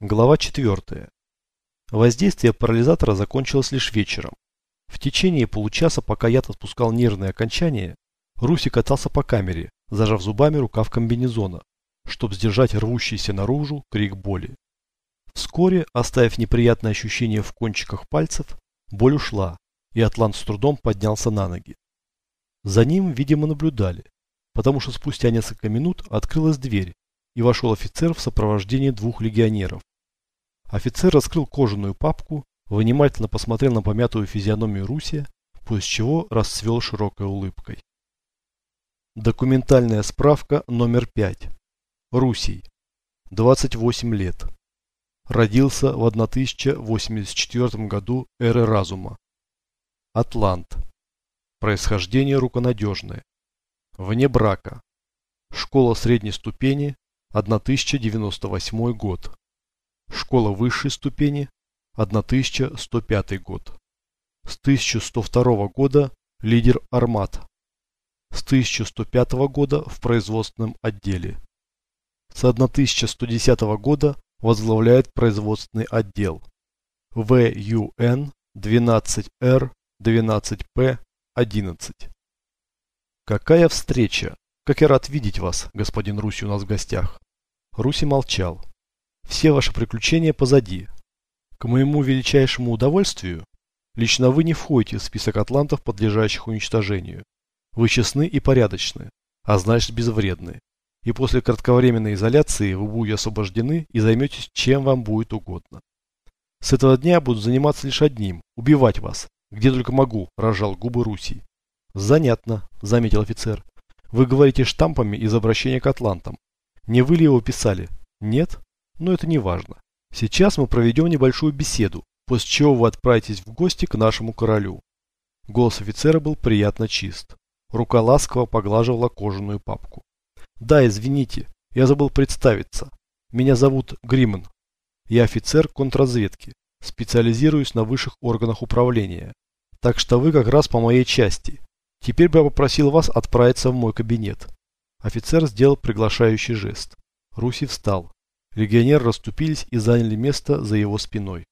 Глава 4. Воздействие парализатора закончилось лишь вечером. В течение получаса, пока яд отпускал нервные окончания, Руси катался по камере, зажав зубами рукав комбинезона, чтобы сдержать рвущийся наружу крик боли. Вскоре, оставив неприятное ощущение в кончиках пальцев, боль ушла, и Атлант с трудом поднялся на ноги. За ним, видимо, наблюдали, потому что спустя несколько минут открылась дверь, и вошел офицер в сопровождении двух легионеров. Офицер раскрыл кожаную папку, внимательно посмотрел на помятую физиономию Руси, после чего расцвел широкой улыбкой. Документальная справка номер 5. Русий. 28 лет. Родился в 1084 году эры разума. Атлант. Происхождение руконадежное. Вне брака. Школа средней ступени, 1098 год. Школа высшей ступени 1105 год. С 1102 года лидер армат. С 1105 года в производственном отделе. С 1110 года возглавляет производственный отдел. ВЮН 12Р 12П 11. Какая встреча! Как я рад видеть вас, господин Руси, у нас в гостях. Руси молчал. Все ваши приключения позади. К моему величайшему удовольствию, лично вы не входите в список атлантов, подлежащих уничтожению. Вы честны и порядочны, а значит безвредны. И после кратковременной изоляции вы будете освобождены и займетесь чем вам будет угодно. С этого дня буду заниматься лишь одним – убивать вас, где только могу, разжал губы Руси. Занятно, заметил офицер. Вы говорите штампами из обращения к атлантам. Не вы ли его писали? Нет? Но это не важно. Сейчас мы проведем небольшую беседу, после чего вы отправитесь в гости к нашему королю. Голос офицера был приятно чист. Рука ласково поглаживала кожаную папку. Да, извините, я забыл представиться. Меня зовут Гриман. Я офицер контрразведки. Специализируюсь на высших органах управления. Так что вы как раз по моей части. Теперь бы я попросил вас отправиться в мой кабинет. Офицер сделал приглашающий жест. Руси встал. Легионеры расступились и заняли место за его спиной.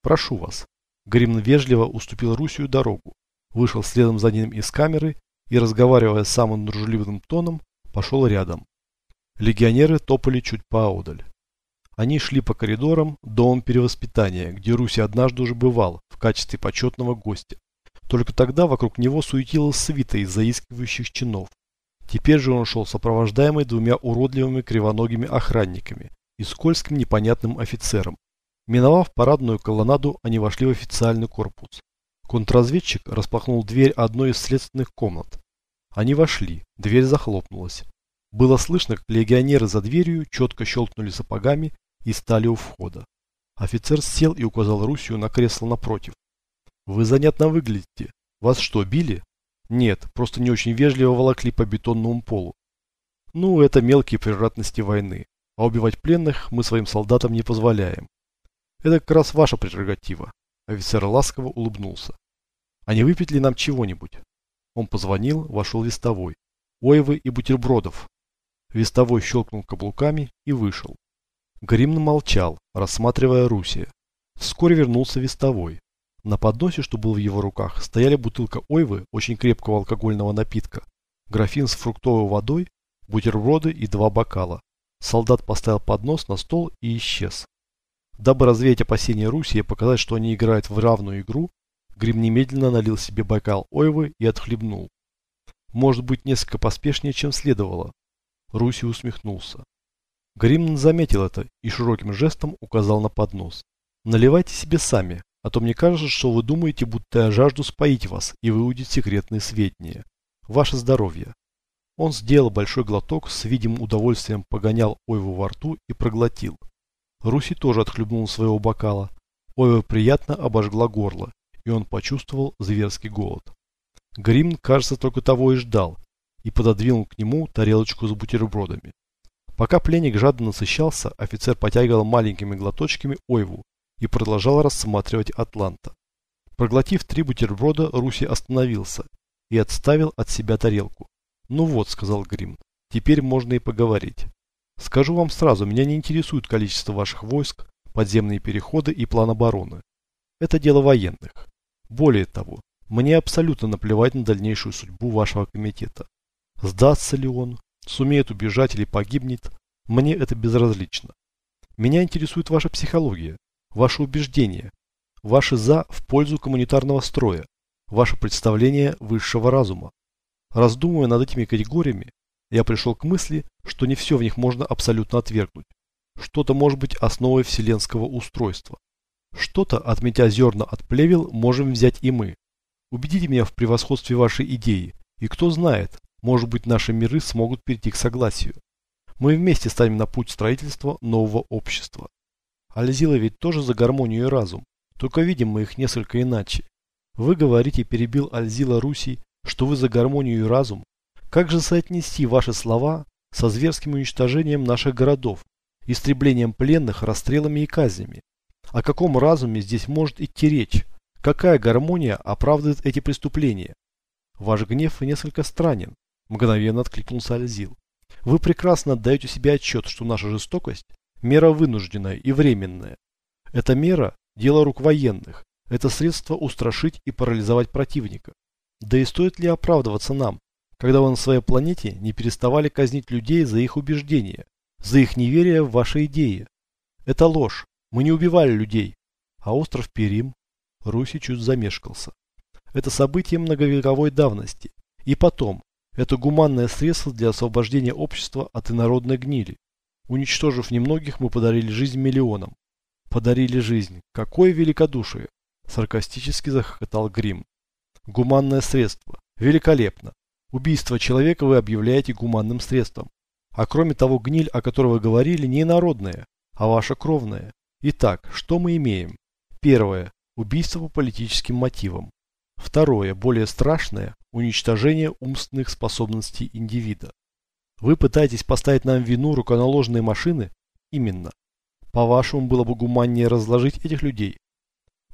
«Прошу вас». Гримн вежливо уступил Русию дорогу, вышел следом за ним из камеры и, разговаривая самым дружелюбным тоном, пошел рядом. Легионеры топали чуть поодаль. Они шли по коридорам домом перевоспитания, где Руси однажды уже бывал в качестве почетного гостя. Только тогда вокруг него суетилась свита из заискивающих чинов. Теперь же он шел сопровождаемый двумя уродливыми кривоногими охранниками и скользким непонятным офицером. Миновав парадную колоннаду, они вошли в официальный корпус. Контрразведчик распахнул дверь одной из следственных комнат. Они вошли, дверь захлопнулась. Было слышно, как легионеры за дверью четко щелкнули сапогами и стали у входа. Офицер сел и указал Русью на кресло напротив. «Вы занятно выглядите. Вас что, били?» Нет, просто не очень вежливо волокли по бетонному полу. Ну, это мелкие превратности войны. А убивать пленных мы своим солдатам не позволяем. Это как раз ваша прерогатива. Офицер ласково улыбнулся. А не выпить ли нам чего-нибудь? Он позвонил, вошел вестовой. Ойвы и бутербродов. Вестовой щелкнул каблуками и вышел. Гримн молчал, рассматривая Русия. Вскоре вернулся вестовой. На подносе, что был в его руках, стояли бутылка ойвы, очень крепкого алкогольного напитка, графин с фруктовой водой, бутерброды и два бокала. Солдат поставил поднос на стол и исчез. Дабы развеять опасения Руси и показать, что они играют в равную игру, Грим немедленно налил себе бокал ойвы и отхлебнул. Может быть, несколько поспешнее, чем следовало. Руси усмехнулся. Гримн заметил это и широким жестом указал на поднос. «Наливайте себе сами, а то мне кажется, что вы думаете, будто я жажду споить вас и выудить секретные сведения. Ваше здоровье. Он сделал большой глоток, с видимым удовольствием погонял Ойву во рту и проглотил. Руси тоже отхлебнул своего бокала. Ойва приятно обожгла горло, и он почувствовал зверский голод. Гримн, кажется, только того и ждал, и пододвинул к нему тарелочку с бутербродами. Пока пленник жадно насыщался, офицер потягивал маленькими глоточками Ойву, и продолжал рассматривать Атланта. Проглотив три бутерброда, Руси остановился и отставил от себя тарелку. «Ну вот», — сказал Грим, — «теперь можно и поговорить. Скажу вам сразу, меня не интересует количество ваших войск, подземные переходы и план обороны. Это дело военных. Более того, мне абсолютно наплевать на дальнейшую судьбу вашего комитета. Сдастся ли он, сумеет убежать или погибнет, мне это безразлично. Меня интересует ваша психология, ваши убеждения, ваши «за» в пользу коммунитарного строя, ваше представление высшего разума. Раздумывая над этими категориями, я пришел к мысли, что не все в них можно абсолютно отвергнуть. Что-то может быть основой вселенского устройства. Что-то, отметя зерна от плевел, можем взять и мы. Убедите меня в превосходстве вашей идеи, и кто знает, может быть наши миры смогут перейти к согласию. Мы вместе станем на путь строительства нового общества. Альзила ведь тоже за гармонию и разум, только видим мы их несколько иначе. Вы говорите, перебил Альзила Руси, что вы за гармонию и разум. Как же соотнести ваши слова со зверским уничтожением наших городов, истреблением пленных, расстрелами и казнями? О каком разуме здесь может идти речь? Какая гармония оправдывает эти преступления? Ваш гнев несколько странен, мгновенно откликнулся Альзил. Вы прекрасно отдаете себе отчет, что наша жестокость – мера вынужденная и временная. Эта мера – дело рук военных, это средство устрашить и парализовать противника. Да и стоит ли оправдываться нам, когда вы на своей планете не переставали казнить людей за их убеждения, за их неверие в ваши идеи? Это ложь, мы не убивали людей. А остров Перим? Руси чуть замешкался. Это событие многовековой давности. И потом, это гуманное средство для освобождения общества от инородной гнили. Уничтожив немногих, мы подарили жизнь миллионам. Подарили жизнь. Какое великодушие! Саркастически захохотал Грим. Гуманное средство. Великолепно. Убийство человека вы объявляете гуманным средством. А кроме того, гниль, о которой вы говорили, не инородная, а ваша кровная. Итак, что мы имеем? Первое. Убийство по политическим мотивам. Второе, более страшное, уничтожение умственных способностей индивида. Вы пытаетесь поставить нам вину руконаложенные машины? Именно. По-вашему, было бы гуманнее разложить этих людей?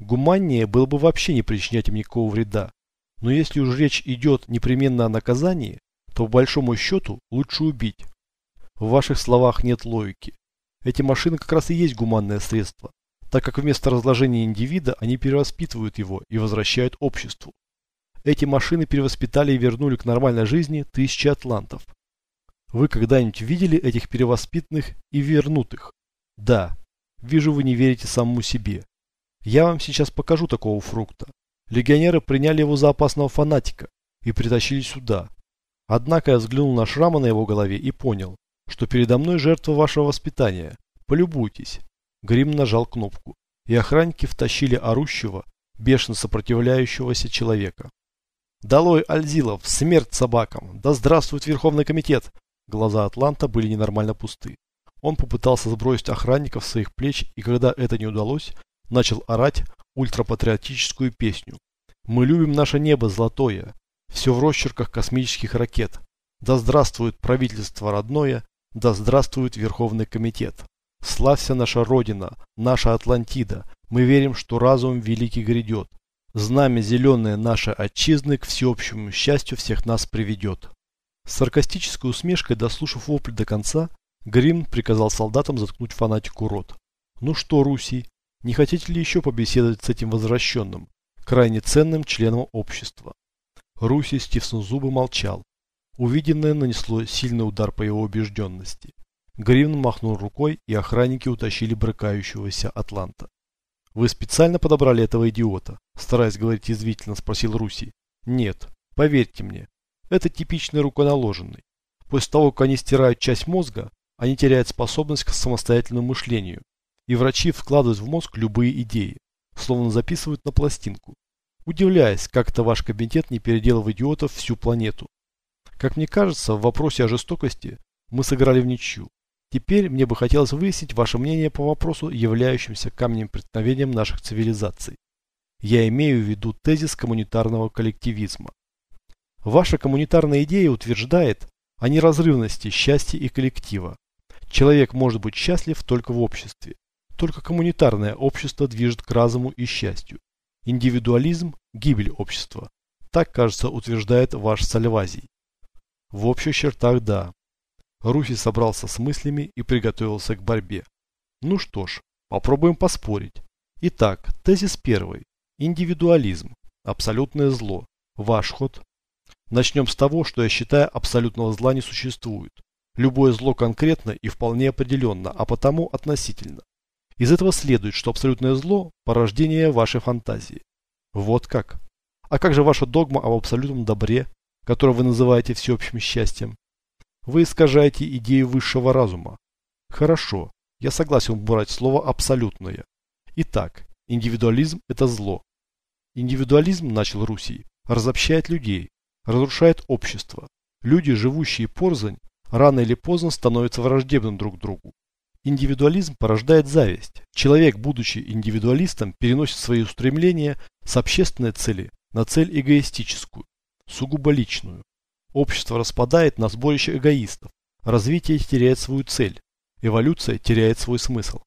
Гуманнее было бы вообще не причинять им никакого вреда. Но если уж речь идет непременно о наказании, то по большому счету лучше убить. В ваших словах нет логики. Эти машины как раз и есть гуманное средство, так как вместо разложения индивида они перевоспитывают его и возвращают обществу. Эти машины перевоспитали и вернули к нормальной жизни тысячи атлантов. Вы когда-нибудь видели этих перевоспитанных и вернутых? Да. Вижу, вы не верите самому себе. Я вам сейчас покажу такого фрукта. Легионеры приняли его за опасного фанатика и притащили сюда. Однако я взглянул на шрамы на его голове и понял, что передо мной жертва вашего воспитания. Полюбуйтесь. Грим нажал кнопку, и охранники втащили орущего, бешено сопротивляющегося человека. «Долой, Альзилов! Смерть собакам! Да здравствует Верховный комитет!» Глаза Атланта были ненормально пусты. Он попытался сбросить охранников с своих плеч, и когда это не удалось, начал орать ультрапатриотическую песню. «Мы любим наше небо золотое, все в росчерках космических ракет. Да здравствует правительство родное, да здравствует Верховный комитет. Славься наша Родина, наша Атлантида. Мы верим, что разум великий грядет. Знамя зеленое нашей отчизны к всеобщему счастью всех нас приведет. С саркастической усмешкой, дослушав вопль до конца, Грим приказал солдатам заткнуть фанатику рот. Ну что, Руси, не хотите ли еще побеседовать с этим возвращенным, крайне ценным членом общества? Руси, стиснув зубы, молчал. Увиденное нанесло сильный удар по его убежденности. Гривн махнул рукой, и охранники утащили брыкающегося Атланта. «Вы специально подобрали этого идиота?» Стараясь говорить язвительно, спросил Руси. «Нет, поверьте мне, это типичный руконаложенный. После того, как они стирают часть мозга, они теряют способность к самостоятельному мышлению, и врачи вкладывают в мозг любые идеи, словно записывают на пластинку, удивляясь, как это ваш кабинет не переделал в идиотов всю планету. Как мне кажется, в вопросе о жестокости мы сыграли в ничью. Теперь мне бы хотелось выяснить ваше мнение по вопросу, являющимся камнем преткновением наших цивилизаций. Я имею в виду тезис коммунитарного коллективизма. Ваша коммунитарная идея утверждает о неразрывности счастья и коллектива. Человек может быть счастлив только в обществе. Только коммунитарное общество движет к разуму и счастью. Индивидуализм – гибель общества. Так, кажется, утверждает ваш Сальвазий. В общих чертах да. Руси собрался с мыслями и приготовился к борьбе. Ну что ж, Попробуем поспорить. Итак, тезис первый. Индивидуализм. Абсолютное зло. Ваш ход. Начнем с того, что я считаю, абсолютного зла не существует. Любое зло конкретно и вполне определенно, а потому относительно. Из этого следует, что абсолютное зло – порождение вашей фантазии. Вот как. А как же ваша догма об абсолютном добре, которое вы называете всеобщим счастьем? Вы искажаете идею высшего разума. Хорошо, я согласен убрать слово «абсолютное». Итак, индивидуализм – это зло. Индивидуализм, начал Руси, разобщает людей, разрушает общество. Люди, живущие порзань, рано или поздно становятся враждебны друг другу. Индивидуализм порождает зависть. Человек, будучи индивидуалистом, переносит свои устремления с общественной цели на цель эгоистическую, сугубо личную. Общество распадает на сборище эгоистов. Развитие теряет свою цель. Эволюция теряет свой смысл.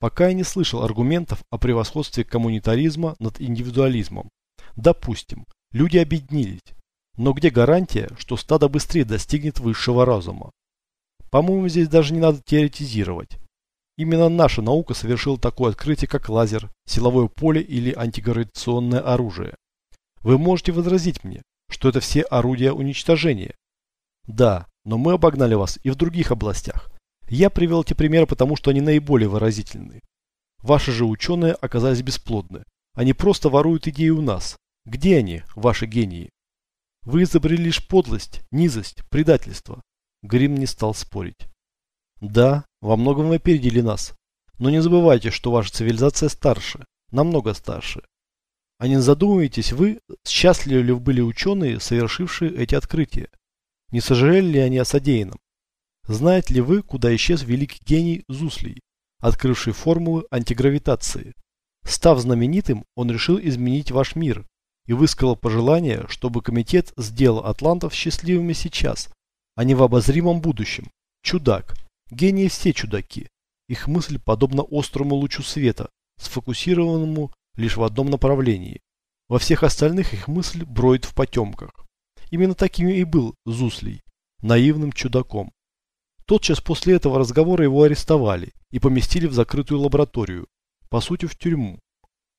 Пока я не слышал аргументов о превосходстве коммунитаризма над индивидуализмом. Допустим, люди объединились. Но где гарантия, что стадо быстрее достигнет высшего разума? По-моему, здесь даже не надо теоретизировать. Именно наша наука совершила такое открытие, как лазер, силовое поле или антигравитационное оружие. Вы можете возразить мне, что это все орудия уничтожения. Да, но мы обогнали вас и в других областях. Я привел эти примеры, потому что они наиболее выразительны. Ваши же ученые оказались бесплодны. Они просто воруют идеи у нас. Где они, ваши гении? Вы изобрели лишь подлость, низость, предательство. Грим не стал спорить. Да, во многом вы опередили нас. Но не забывайте, что ваша цивилизация старше, намного старше. А не задумываетесь вы, счастливы ли были ученые, совершившие эти открытия? Не сожалели ли они о содеянном? Знаете ли вы, куда исчез великий гений Зуслий, открывший формулы антигравитации? Став знаменитым, он решил изменить ваш мир и высказал пожелание, чтобы комитет сделал атлантов счастливыми сейчас, а не в обозримом будущем. Чудак. Гении все чудаки. Их мысль подобна острому лучу света, сфокусированному лишь в одном направлении. Во всех остальных их мысль броет в потемках. Именно таким и был Зуслий, наивным чудаком. Тотчас после этого разговора его арестовали и поместили в закрытую лабораторию, по сути в тюрьму.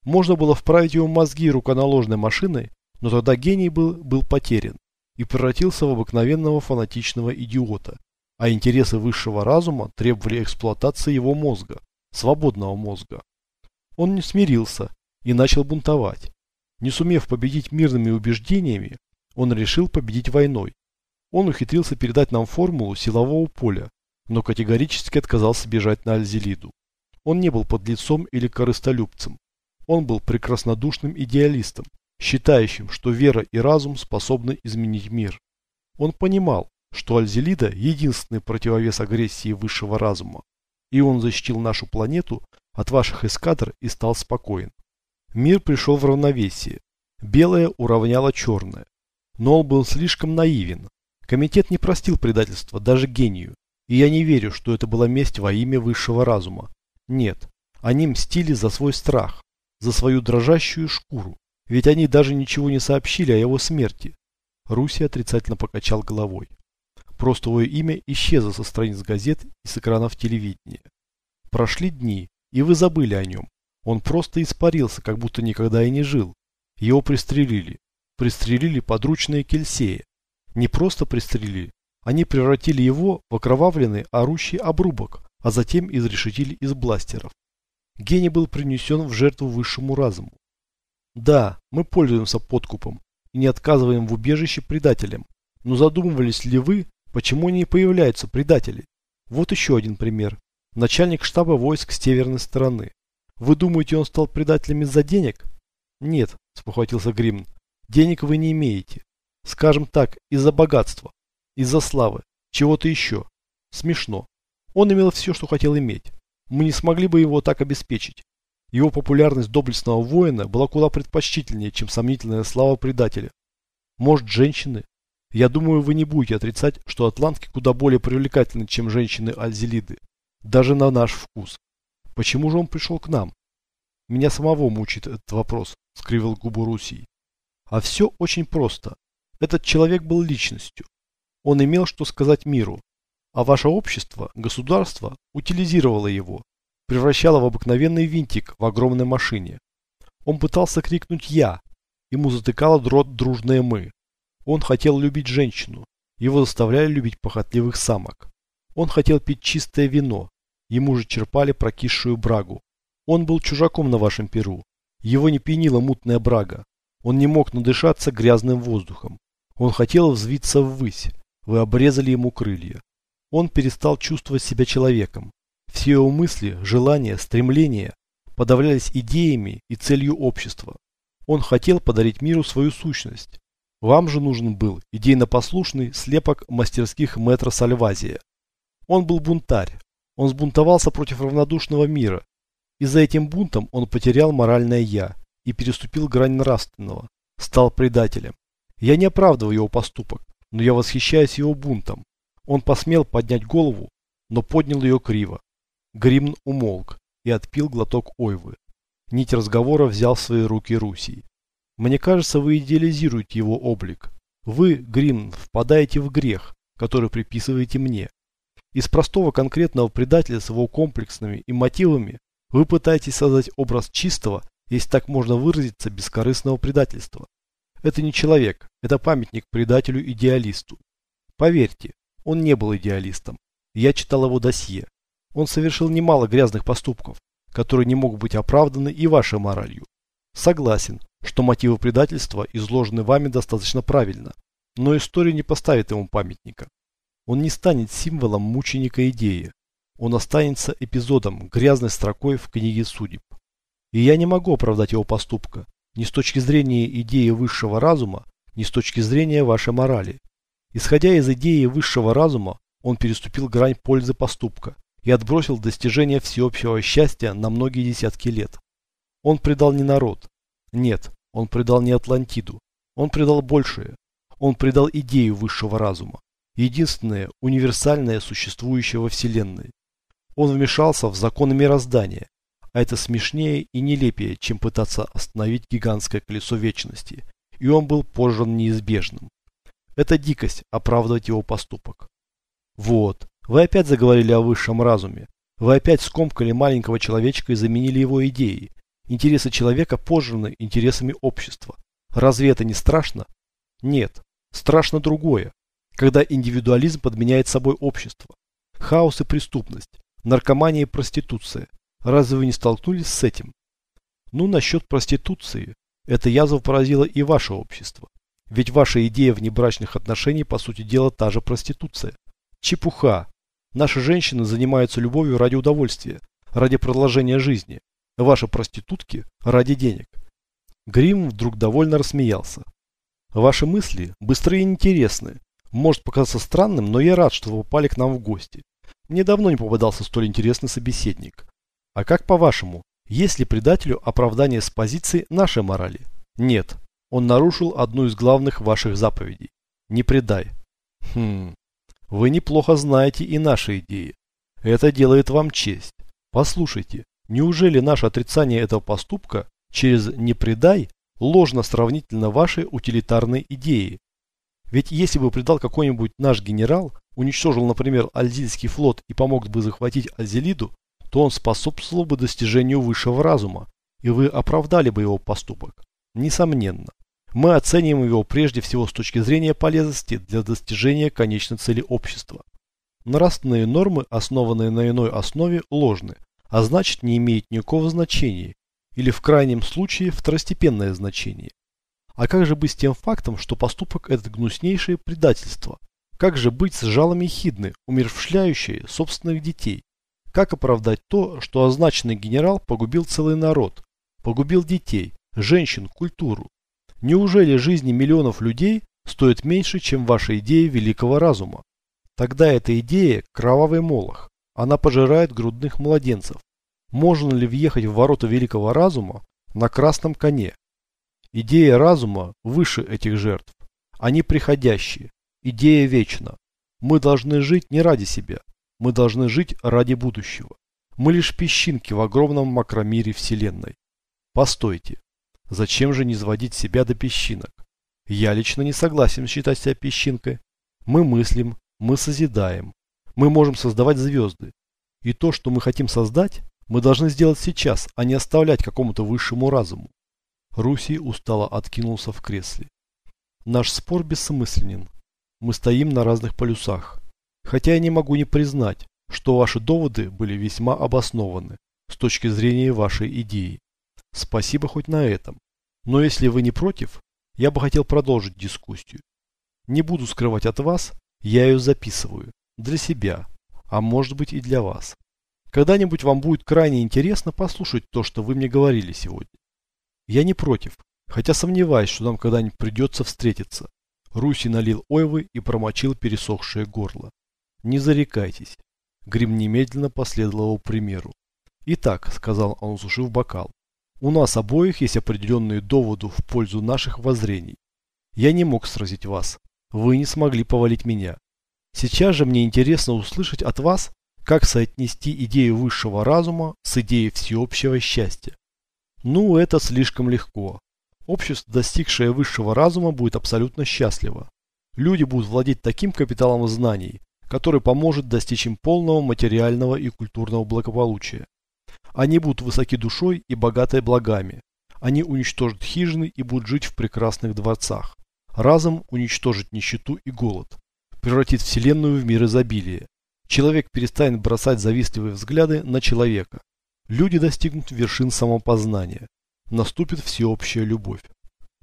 Можно было вправить его мозги руконаложной машиной, но тогда гений был, был потерян и превратился в обыкновенного фанатичного идиота, а интересы высшего разума требовали эксплуатации его мозга, свободного мозга. Он не смирился и начал бунтовать. Не сумев победить мирными убеждениями, он решил победить войной. Он ухитрился передать нам формулу силового поля, но категорически отказался бежать на Альзелиду. Он не был подлецом или корыстолюбцем. Он был прекраснодушным идеалистом, считающим, что вера и разум способны изменить мир. Он понимал, что Альзелида – единственный противовес агрессии высшего разума, и он защитил нашу планету от ваших эскадр и стал спокоен. Мир пришел в равновесие. Белое уравняло черное. Но он был слишком наивен. Комитет не простил предательства даже гению. И я не верю, что это была месть во имя высшего разума. Нет, они мстили за свой страх, за свою дрожащую шкуру. Ведь они даже ничего не сообщили о его смерти. Руси отрицательно покачал головой. Просто его имя исчезло со страниц газет и с экранов телевидения. Прошли дни, и вы забыли о нем. Он просто испарился, как будто никогда и не жил. Его пристрелили. Пристрелили подручные Кельсея. Не просто пристрелили, они превратили его в окровавленный орущий обрубок, а затем изрешетили из бластеров. Гений был принесен в жертву высшему разуму. Да, мы пользуемся подкупом и не отказываем в убежище предателям. Но задумывались ли вы, почему не появляются предатели? Вот еще один пример. Начальник штаба войск с северной стороны. Вы думаете, он стал предателем из-за денег? Нет, спохватился Гримн. Денег вы не имеете. Скажем так, из-за богатства, из-за славы, чего-то еще. Смешно. Он имел все, что хотел иметь. Мы не смогли бы его так обеспечить. Его популярность доблестного воина была куда предпочтительнее, чем сомнительная слава предателя. Может, женщины? Я думаю, вы не будете отрицать, что атлантки куда более привлекательны, чем женщины Альзелиды. Даже на наш вкус. Почему же он пришел к нам? Меня самого мучает этот вопрос, скривил губу Русий. А все очень просто. Этот человек был личностью. Он имел что сказать миру. А ваше общество, государство, утилизировало его, превращало в обыкновенный винтик в огромной машине. Он пытался крикнуть «Я», ему затыкало дрот дружное «Мы». Он хотел любить женщину, его заставляли любить похотливых самок. Он хотел пить чистое вино, ему же черпали прокисшую брагу. Он был чужаком на вашем перу, его не пьянила мутная брага. Он не мог надышаться грязным воздухом. Он хотел взвиться ввысь, вы обрезали ему крылья. Он перестал чувствовать себя человеком. Все его мысли, желания, стремления подавлялись идеями и целью общества. Он хотел подарить миру свою сущность. Вам же нужен был идейно-послушный слепок мастерских мэтра Сальвазия. Он был бунтарь. Он сбунтовался против равнодушного мира. И за этим бунтом он потерял моральное «я» и переступил грань нравственного. Стал предателем. Я не оправдываю его поступок, но я восхищаюсь его бунтом. Он посмел поднять голову, но поднял ее криво. Гримн умолк и отпил глоток ойвы. Нить разговора взял в свои руки Русий. Мне кажется, вы идеализируете его облик. Вы, Гримн, впадаете в грех, который приписываете мне. Из простого конкретного предателя с его комплексными и мотивами вы пытаетесь создать образ чистого, если так можно выразиться, бескорыстного предательства. Это не человек, это памятник предателю-идеалисту. Поверьте, он не был идеалистом. Я читал его досье. Он совершил немало грязных поступков, которые не могут быть оправданы и вашей моралью. Согласен, что мотивы предательства изложены вами достаточно правильно, но история не поставит ему памятника. Он не станет символом мученика идеи. Он останется эпизодом, грязной строкой в книге судеб. И я не могу оправдать его поступка, ни с точки зрения идеи высшего разума, ни с точки зрения вашей морали. Исходя из идеи высшего разума, он переступил грань пользы поступка и отбросил достижение всеобщего счастья на многие десятки лет. Он предал не народ. Нет, он предал не Атлантиду. Он предал большее. Он предал идею высшего разума. Единственное, универсальное, существующее во Вселенной. Он вмешался в законы мироздания. А это смешнее и нелепее, чем пытаться остановить гигантское колесо вечности. И он был пожран неизбежным. Это дикость оправдывать его поступок. Вот, вы опять заговорили о высшем разуме. Вы опять скомкали маленького человечка и заменили его идеей. Интересы человека пожраны интересами общества. Разве это не страшно? Нет, страшно другое. Когда индивидуализм подменяет собой общество. Хаос и преступность, наркомания и проституция. Разве вы не столкнулись с этим? Ну, насчет проституции. Эта язва поразила и ваше общество. Ведь ваша идея внебрачных отношений, по сути дела, та же проституция. Чепуха. Наши женщины занимаются любовью ради удовольствия, ради продолжения жизни. Ваши проститутки ради денег. Грим вдруг довольно рассмеялся. Ваши мысли быстрые и интересны. Может показаться странным, но я рад, что вы попали к нам в гости. Мне давно не попадался столь интересный собеседник. А как по-вашему, есть ли предателю оправдание с позиции нашей морали? Нет. Он нарушил одну из главных ваших заповедей. Не предай. Хм. Вы неплохо знаете и наши идеи. Это делает вам честь. Послушайте, неужели наше отрицание этого поступка через «не предай» ложно сравнительно вашей утилитарной идеи? Ведь если бы предал какой-нибудь наш генерал, уничтожил, например, Альзильский флот и помог бы захватить Альзелиду, то он способствовал бы достижению высшего разума, и вы оправдали бы его поступок. Несомненно. Мы оцениваем его прежде всего с точки зрения полезности для достижения конечной цели общества. Нравственные нормы, основанные на иной основе, ложны, а значит не имеют никакого значения, или в крайнем случае второстепенное значение. А как же быть с тем фактом, что поступок этот гнуснейшее предательство? Как же быть с жалами хидны, умершляющие собственных детей? Как оправдать то, что означенный генерал погубил целый народ, погубил детей, женщин, культуру? Неужели жизни миллионов людей стоят меньше, чем ваша идея великого разума? Тогда эта идея – кровавый молох. Она пожирает грудных младенцев. Можно ли въехать в ворота великого разума на красном коне? Идея разума выше этих жертв. Они приходящие. Идея вечна. Мы должны жить не ради себя. Мы должны жить ради будущего. Мы лишь песчинки в огромном макромире Вселенной. Постойте. Зачем же не сводить себя до песчинок? Я лично не согласен считать себя песчинкой. Мы мыслим, мы созидаем. Мы можем создавать звезды. И то, что мы хотим создать, Мы должны сделать сейчас, а не оставлять какому-то высшему разуму. Руси устало откинулся в кресле. Наш спор бессмысленен. Мы стоим на разных полюсах. Хотя я не могу не признать, что ваши доводы были весьма обоснованы с точки зрения вашей идеи. Спасибо хоть на этом. Но если вы не против, я бы хотел продолжить дискуссию. Не буду скрывать от вас, я ее записываю. Для себя, а может быть и для вас. Когда-нибудь вам будет крайне интересно послушать то, что вы мне говорили сегодня. Я не против, хотя сомневаюсь, что нам когда-нибудь придется встретиться. Руси налил ойвы и промочил пересохшее горло. Не зарекайтесь. Грим немедленно последовал его примеру. Итак, сказал он, усушив бокал, у нас обоих есть определенные доводы в пользу наших воззрений. Я не мог сразить вас. Вы не смогли повалить меня. Сейчас же мне интересно услышать от вас, как соотнести идею высшего разума с идеей всеобщего счастья. Ну, это слишком легко. Общество, достигшее высшего разума, будет абсолютно счастливо. Люди будут владеть таким капиталом знаний, который поможет достичь им полного материального и культурного благополучия. Они будут высоки душой и богаты благами. Они уничтожат хижины и будут жить в прекрасных дворцах. Разом уничтожит нищету и голод. Превратит Вселенную в мир изобилия. Человек перестанет бросать завистливые взгляды на человека. Люди достигнут вершин самопознания. Наступит всеобщая любовь.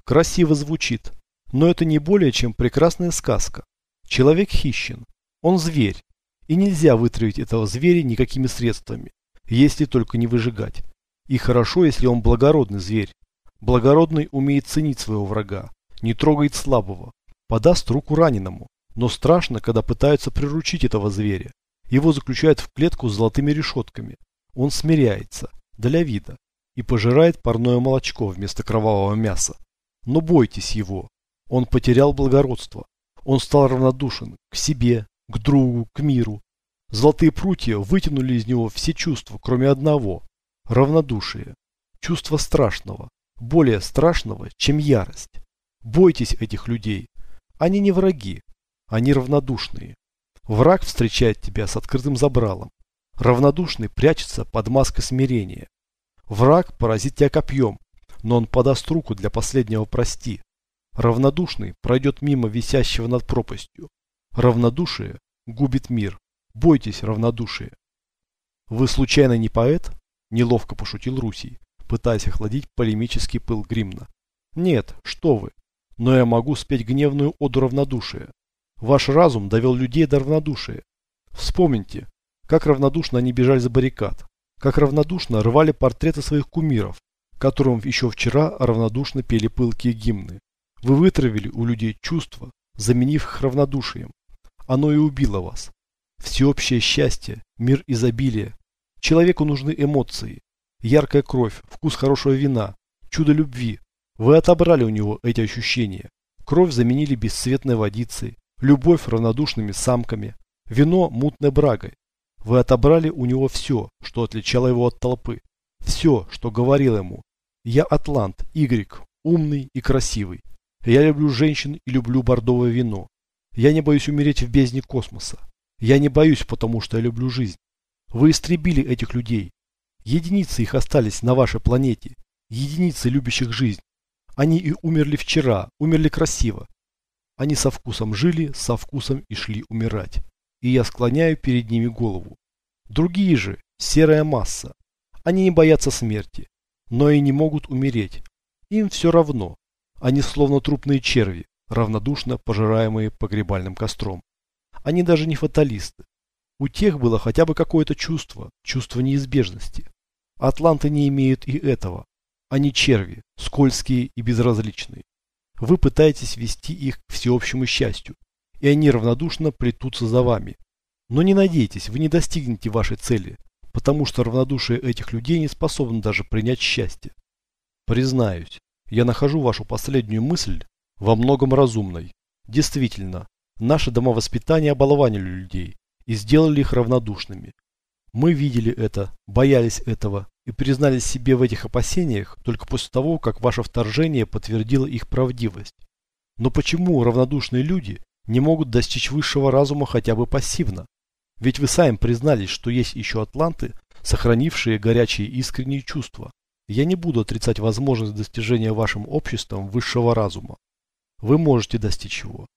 Красиво звучит, но это не более чем прекрасная сказка. Человек хищен, он зверь, и нельзя вытравить этого зверя никакими средствами если только не выжигать. И хорошо, если он благородный зверь. Благородный умеет ценить своего врага, не трогает слабого, подаст руку раненому. Но страшно, когда пытаются приручить этого зверя. Его заключают в клетку с золотыми решетками. Он смиряется, для вида, и пожирает парное молочко вместо кровавого мяса. Но бойтесь его. Он потерял благородство. Он стал равнодушен к себе, к другу, к миру. Золотые прутья вытянули из него все чувства, кроме одного – равнодушие. Чувство страшного, более страшного, чем ярость. Бойтесь этих людей. Они не враги, они равнодушные. Враг встречает тебя с открытым забралом. Равнодушный прячется под маской смирения. Враг поразит тебя копьем, но он подаст руку для последнего прости. Равнодушный пройдет мимо висящего над пропастью. Равнодушие губит мир. Бойтесь равнодушия. Вы случайно не поэт? Неловко пошутил Русий, пытаясь охладить полемический пыл Гримна. Нет, что вы. Но я могу спеть гневную оду равнодушия. Ваш разум довел людей до равнодушия. Вспомните, как равнодушно они бежали за баррикад, как равнодушно рвали портреты своих кумиров, которым еще вчера равнодушно пели пылкие гимны. Вы вытравили у людей чувства, заменив их равнодушием. Оно и убило вас. Всеобщее счастье, мир изобилия. Человеку нужны эмоции, яркая кровь, вкус хорошего вина, чудо любви. Вы отобрали у него эти ощущения. Кровь заменили бесцветной водицей, любовь равнодушными самками, вино мутной брагой. Вы отобрали у него все, что отличало его от толпы. Все, что говорил ему. Я атлант, Игрик, умный и красивый. Я люблю женщин и люблю бордовое вино. Я не боюсь умереть в бездне космоса. Я не боюсь, потому что я люблю жизнь. Вы истребили этих людей. Единицы их остались на вашей планете. Единицы, любящих жизнь. Они и умерли вчера, умерли красиво. Они со вкусом жили, со вкусом и шли умирать. И я склоняю перед ними голову. Другие же – серая масса. Они не боятся смерти, но и не могут умереть. Им все равно. Они словно трупные черви, равнодушно пожираемые погребальным костром. Они даже не фаталисты. У тех было хотя бы какое-то чувство, чувство неизбежности. Атланты не имеют и этого. Они черви, скользкие и безразличные. Вы пытаетесь вести их к всеобщему счастью, и они равнодушно плетутся за вами. Но не надейтесь, вы не достигнете вашей цели, потому что равнодушие этих людей не способно даже принять счастье. Признаюсь, я нахожу вашу последнюю мысль во многом разумной. Действительно, Наше домовоспитание оболванили людей и сделали их равнодушными. Мы видели это, боялись этого и признались себе в этих опасениях только после того, как ваше вторжение подтвердило их правдивость. Но почему равнодушные люди не могут достичь высшего разума хотя бы пассивно? Ведь вы сами признались, что есть еще атланты, сохранившие горячие искренние чувства. Я не буду отрицать возможность достижения вашим обществом высшего разума. Вы можете достичь его.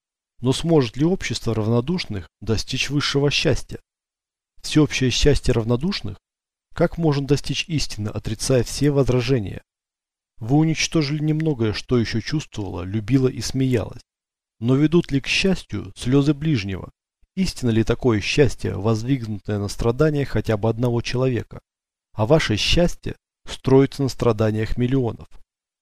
Но сможет ли общество равнодушных достичь высшего счастья? Всеобщее счастье равнодушных? Как можно достичь истины, отрицая все возражения? Вы уничтожили немногое, что еще чувствовала, любила и смеялась. Но ведут ли к счастью слезы ближнего? Истинно ли такое счастье, воздвигнутое на страданиях хотя бы одного человека? А ваше счастье строится на страданиях миллионов.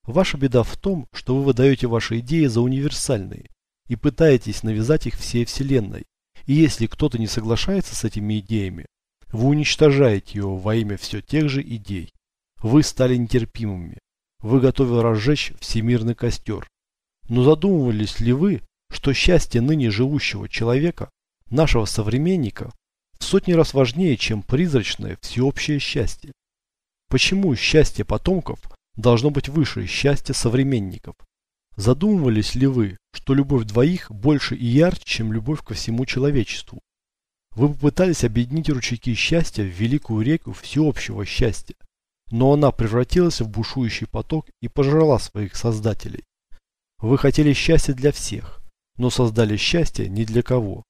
Ваша беда в том, что вы выдаете ваши идеи за универсальные и пытаетесь навязать их всей вселенной. И если кто-то не соглашается с этими идеями, вы уничтожаете его во имя все тех же идей. Вы стали нетерпимыми. Вы готовы разжечь всемирный костер. Но задумывались ли вы, что счастье ныне живущего человека, нашего современника, в сотни раз важнее, чем призрачное всеобщее счастье? Почему счастье потомков должно быть выше счастья современников? Задумывались ли вы, что любовь двоих больше и ярче, чем любовь ко всему человечеству? Вы попытались объединить ручейки счастья в великую реку всеобщего счастья, но она превратилась в бушующий поток и пожрала своих создателей. Вы хотели счастья для всех, но создали счастье не для кого.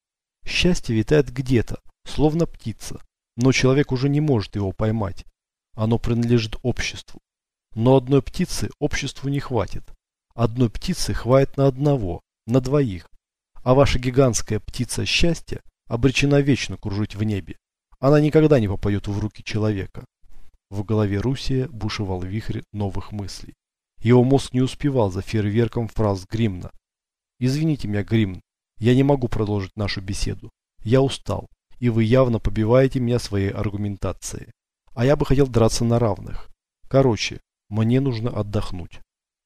Счастье витает где-то, словно птица, но человек уже не может его поймать. Оно принадлежит обществу. Но одной птицы обществу не хватит. Одной птицы хватит на одного, на двоих. А ваша гигантская птица счастья обречена вечно кружить в небе. Она никогда не попадет в руки человека. В голове Русия бушевал вихрь новых мыслей. Его мозг не успевал за фейерверком фраз Гримна. «Извините меня, Гримн, я не могу продолжить нашу беседу. Я устал, и вы явно побиваете меня своей аргументацией. А я бы хотел драться на равных. Короче, мне нужно отдохнуть».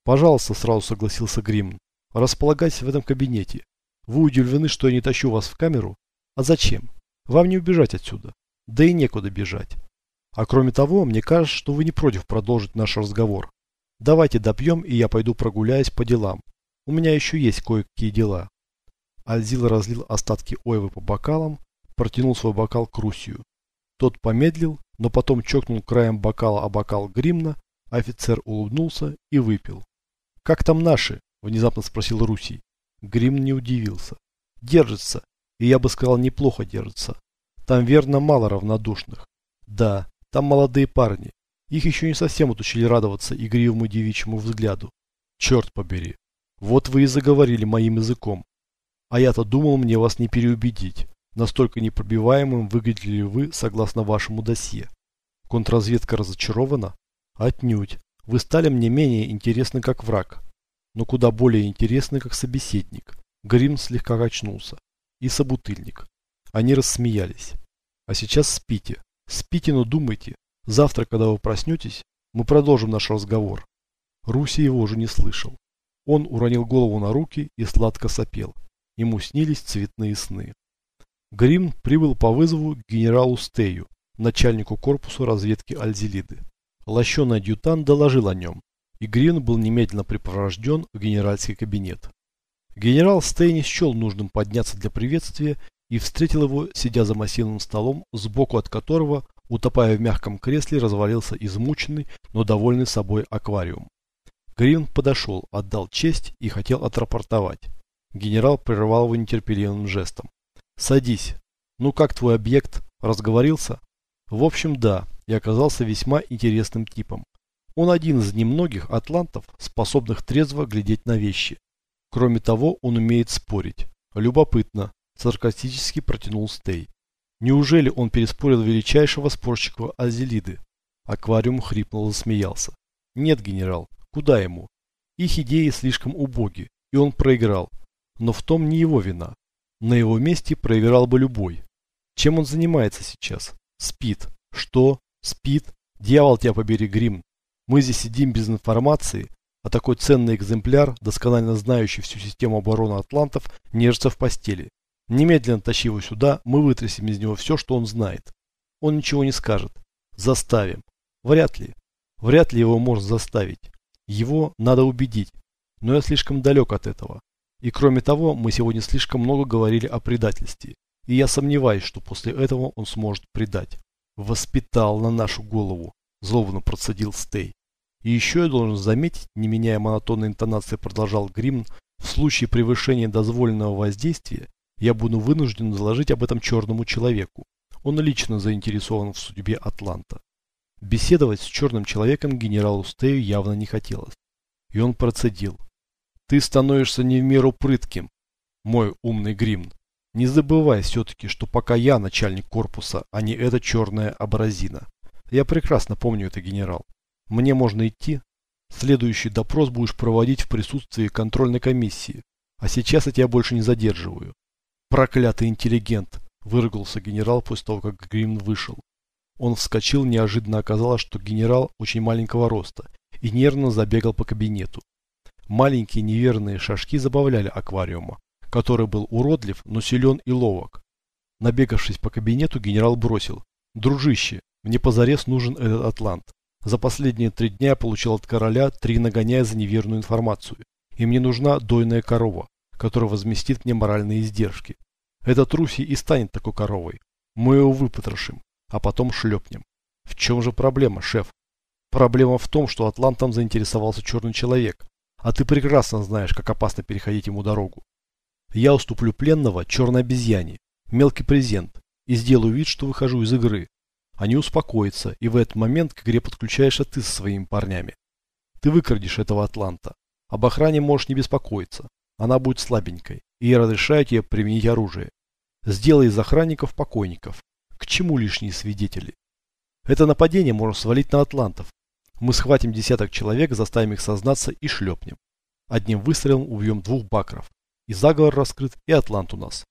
«Пожалуйста», сразу согласился Гримн. «Располагайтесь в этом кабинете. Вы удивлены, что я не тащу вас в камеру? А зачем? Вам не убежать отсюда. Да и некуда бежать. А кроме того, мне кажется, что вы не против продолжить наш разговор. Давайте допьем, и я пойду прогуляюсь по делам. У меня еще есть кое-какие дела». Альзил разлил остатки ойвы по бокалам, протянул свой бокал к Русию. Тот помедлил, но потом чокнул краем бокала о бокал Гримна, офицер улыбнулся и выпил. «Как там наши?» – внезапно спросил Русий. Грим не удивился. «Держится. И я бы сказал, неплохо держится. Там верно мало равнодушных. Да, там молодые парни. Их еще не совсем отучили радоваться игривому девичьему взгляду. Черт побери. Вот вы и заговорили моим языком. А я-то думал мне вас не переубедить. Настолько непробиваемым выглядели вы согласно вашему досье. Контрразведка разочарована? Отнюдь. Вы стали мне менее интересны как враг, но куда более интересны как собеседник. Грим слегка качнулся. И собутыльник. Они рассмеялись. А сейчас спите. Спите, но думайте. Завтра, когда вы проснетесь, мы продолжим наш разговор. Руси его уже не слышал. Он уронил голову на руки и сладко сопел. Ему снились цветные сны. Грим прибыл по вызову к генералу Стею, начальнику корпуса разведки Альзелиды. Лощеный адъютант доложил о нем, и Грин был немедленно припровожден в генеральский кабинет. Генерал Стейни счел нужным подняться для приветствия и встретил его, сидя за массивным столом, сбоку от которого, утопая в мягком кресле, развалился измученный, но довольный собой аквариум. Грин подошел, отдал честь и хотел отрапортовать. Генерал прервал его нетерпеливым жестом. «Садись. Ну как твой объект? Разговорился?» «В общем, да и оказался весьма интересным типом. Он один из немногих атлантов, способных трезво глядеть на вещи. Кроме того, он умеет спорить. Любопытно, саркастически протянул Стей. Неужели он переспорил величайшего спорщика Азелиды? Аквариум хрипнул засмеялся. Нет, генерал, куда ему? Их идеи слишком убоги, и он проиграл. Но в том не его вина. На его месте проиграл бы любой. Чем он занимается сейчас? Спит. Что? Спит. Дьявол тебя побери, Грим. Мы здесь сидим без информации, а такой ценный экземпляр, досконально знающий всю систему обороны атлантов, нежится в постели. Немедленно тащи его сюда, мы вытрясем из него все, что он знает. Он ничего не скажет. Заставим. Вряд ли. Вряд ли его можно заставить. Его надо убедить. Но я слишком далек от этого. И кроме того, мы сегодня слишком много говорили о предательстве. И я сомневаюсь, что после этого он сможет предать. Воспитал на нашу голову, злобно процедил Стей. И еще я должен заметить, не меняя монотонной интонации, продолжал Гримн, в случае превышения дозволенного воздействия, я буду вынужден доложить об этом черному человеку. Он лично заинтересован в судьбе Атланта. Беседовать с черным человеком генералу Стею явно не хотелось. И он процедил. Ты становишься не в меру прытким, мой умный Гримн. Не забывай все-таки, что пока я начальник корпуса, а не эта черная абразина. Я прекрасно помню это, генерал. Мне можно идти? Следующий допрос будешь проводить в присутствии контрольной комиссии. А сейчас я тебя больше не задерживаю. Проклятый интеллигент, выругался генерал после того, как Гримн вышел. Он вскочил, неожиданно оказалось, что генерал очень маленького роста, и нервно забегал по кабинету. Маленькие неверные шажки забавляли аквариума, который был уродлив, но силен и ловок. Набегавшись по кабинету, генерал бросил. «Дружище, мне позарез нужен этот атлант. За последние три дня я получил от короля три нагоняя за неверную информацию. И мне нужна дойная корова, которая возместит мне моральные издержки. Этот Руси и станет такой коровой. Мы его выпотрошим, а потом шлепнем. В чем же проблема, шеф? Проблема в том, что атлантом заинтересовался черный человек, а ты прекрасно знаешь, как опасно переходить ему дорогу. Я уступлю пленного черной обезьяне, мелкий презент, и сделаю вид, что выхожу из игры. Они успокоятся, и в этот момент к игре подключаешься ты со своими парнями. Ты выкрадешь этого атланта. Об охране можешь не беспокоиться. Она будет слабенькой, и я разрешаю тебе применить оружие. Сделай из охранников покойников. К чему лишние свидетели? Это нападение можно свалить на атлантов. Мы схватим десяток человек, заставим их сознаться и шлепнем. Одним выстрелом убьем двух бакров. И заговор раскрыт, и атлант у нас.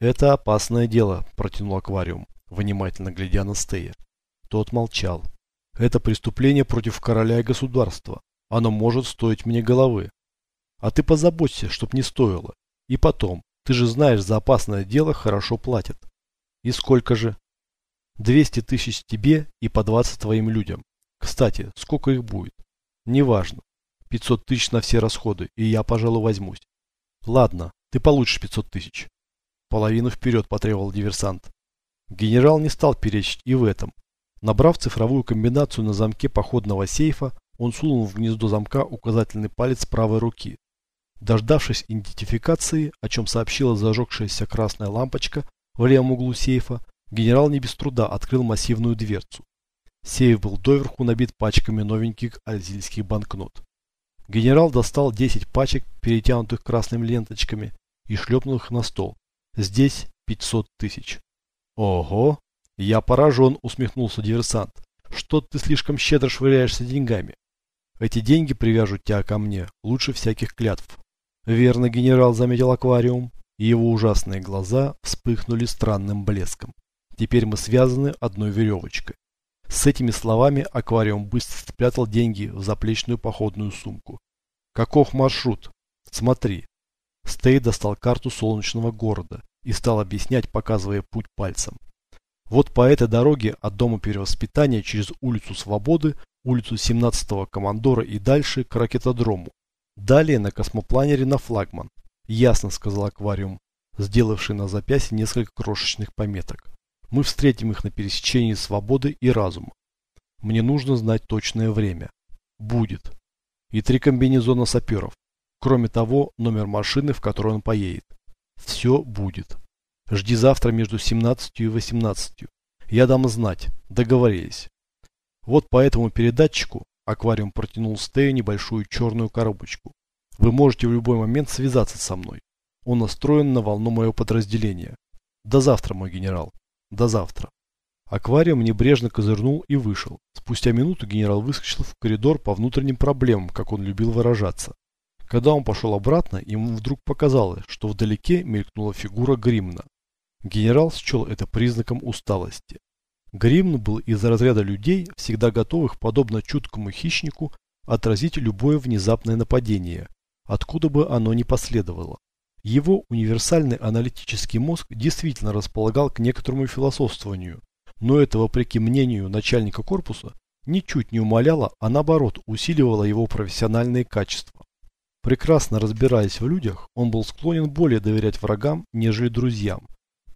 Это опасное дело, протянул аквариум, внимательно глядя на Стея. Тот молчал. Это преступление против короля и государства. Оно может стоить мне головы. А ты позаботься, чтоб не стоило. И потом, ты же знаешь, за опасное дело хорошо платят. И сколько же? 200 тысяч тебе и по 20 твоим людям. Кстати, сколько их будет? Неважно. 500 тысяч на все расходы, и я, пожалуй, возьмусь. Ладно, ты получишь 500 тысяч. Половину вперед потребовал диверсант. Генерал не стал перечить и в этом. Набрав цифровую комбинацию на замке походного сейфа, он сунул в гнездо замка указательный палец правой руки. Дождавшись идентификации, о чем сообщила зажегшаяся красная лампочка в левом углу сейфа, генерал не без труда открыл массивную дверцу. Сейф был доверху набит пачками новеньких альзильских банкнот. Генерал достал 10 пачек, перетянутых красными ленточками, и шлепнул их на стол. Здесь 500 тысяч. Ого! Я поражен, усмехнулся диверсант. Что ты слишком щедро швыряешься деньгами? Эти деньги привяжут тебя ко мне, лучше всяких клятв. Верно, генерал заметил аквариум, и его ужасные глаза вспыхнули странным блеском. Теперь мы связаны одной веревочкой. С этими словами аквариум быстро спрятал деньги в заплечную походную сумку. Каков маршрут? Смотри. Стей достал карту солнечного города и стал объяснять, показывая путь пальцем. Вот по этой дороге от дома перевоспитания через улицу Свободы, улицу 17-го командора и дальше к ракетодрому. Далее на космопланере на флагман. Ясно, сказал аквариум, сделавший на запястье несколько крошечных пометок. Мы встретим их на пересечении свободы и разума. Мне нужно знать точное время. Будет. И три комбинезона саперов. Кроме того, номер машины, в которой он поедет. Все будет. Жди завтра между 17 и 18. Я дам знать. Договорились. Вот по этому передатчику Аквариум протянул Стею небольшую черную коробочку. Вы можете в любой момент связаться со мной. Он настроен на волну моего подразделения. До завтра, мой генерал. До завтра. Аквариум небрежно козырнул и вышел. Спустя минуту генерал выскочил в коридор по внутренним проблемам, как он любил выражаться. Когда он пошел обратно, ему вдруг показалось, что вдалеке мелькнула фигура Гримна. Генерал счел это признаком усталости. Гримн был из разряда людей, всегда готовых, подобно чуткому хищнику, отразить любое внезапное нападение, откуда бы оно ни последовало. Его универсальный аналитический мозг действительно располагал к некоторому философствованию, но это, вопреки мнению начальника корпуса, ничуть не умаляло, а наоборот усиливало его профессиональные качества. Прекрасно разбираясь в людях, он был склонен более доверять врагам, нежели друзьям.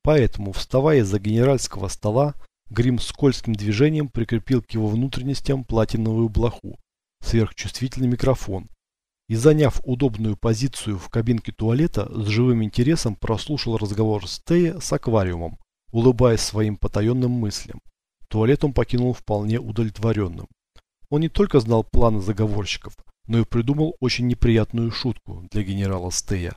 Поэтому, вставая из-за генеральского стола, Грим скользким движением прикрепил к его внутренностям платиновую блоху, сверхчувствительный микрофон, и, заняв удобную позицию в кабинке туалета, с живым интересом прослушал разговор Стея с аквариумом, улыбаясь своим потаенным мыслям. Туалет он покинул вполне удовлетворенным. Он не только знал планы заговорщиков, но и придумал очень неприятную шутку для генерала Стея.